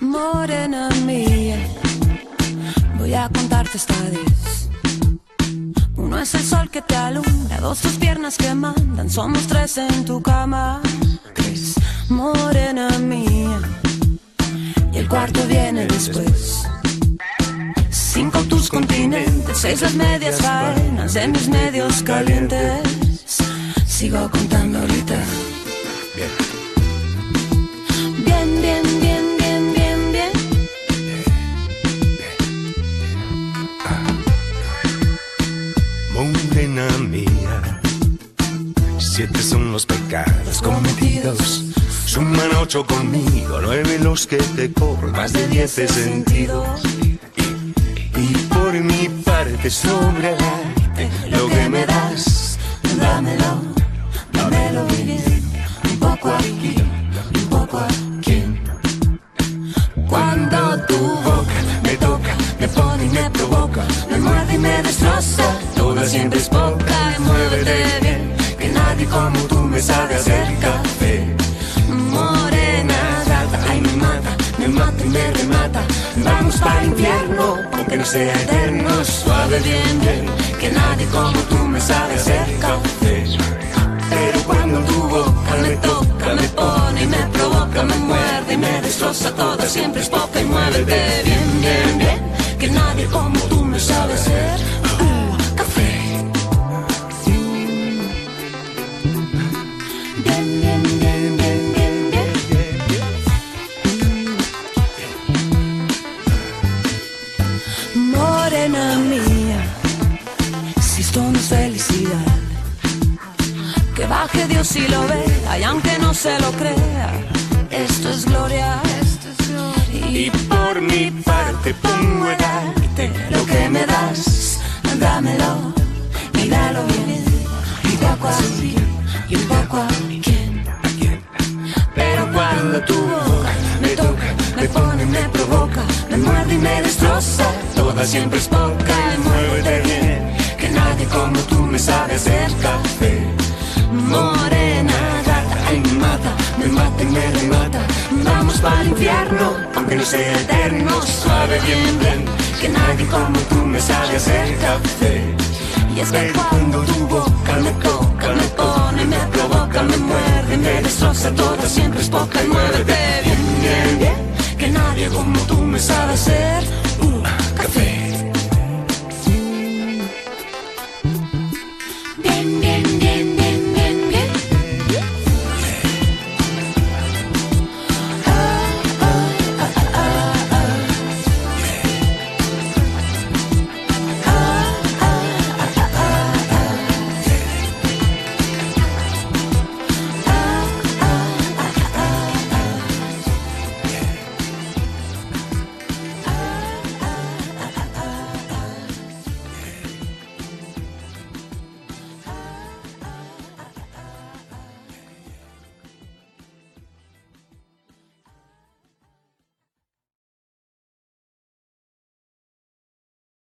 Morena mía, voy a contarte esta diez. Uno es el sol que te alumbra, dos tus piernas que mandan, somos tres en tu cama. Tres, morena mía, y el cuarto viene después. Las medias faenas de mis medios calientes. Sigo contando ahorita. Bien, bien, bien, bien, bien, bien. Morena mía, siete son los pecados cometidos. Suman ocho conmigo, nueve los que te cobro, más de diez he sentido. Y, y por mi parte sobre el arte, lo que me das, Dámelo, dámelo bien. Un poco aquí, un poco aquí. Cuando tu boca me toca, me pone y me provoca, me muerde y me destroza. Toda siempre es poca y muévete bien, que nadie como tú me sabe hacer café. Morena gata, ay me mata, me mata y me remata. Vamos para el infierno, aunque no sea eterno, suave bien bien, que nadie como tú me sabe hacer café. Pero cuando tu boca me toca, me pone y me provoca, me muerde y me destroza toda, siempre es poca y muévete bien, bien, bien, que nadie como tú me sabe hacer Mía, si esto no es felicidad, que baje Dios y lo vea, y aunque no se lo crea, esto es gloria, esto es gloria. y por mi parte pongo el arte, lo que me das, dámelo, y dalo bien, y poco así, y un poco a quien. Pero cuando tu y me destroza, toda siempre es poca y muévete bien, que nadie como tú me sabe hacer café. Morena gata, ay me mata, me mata y me remata, vamos para el infierno, aunque no sea eterno, suave bien bien, que nadie como tú me sabe hacer café. Y es que cuando tu boca me toca, me pone, me provoca, me muerde, me destroza toda, siempre es poca y muévete nadie como tú me sabe hacer uh, café.